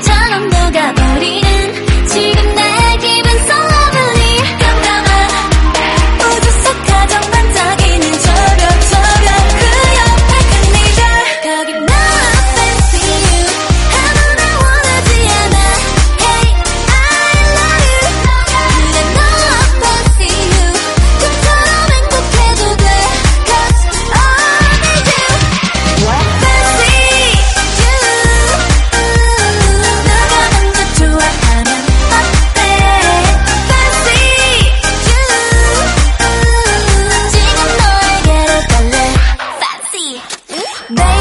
괜찮은데. 내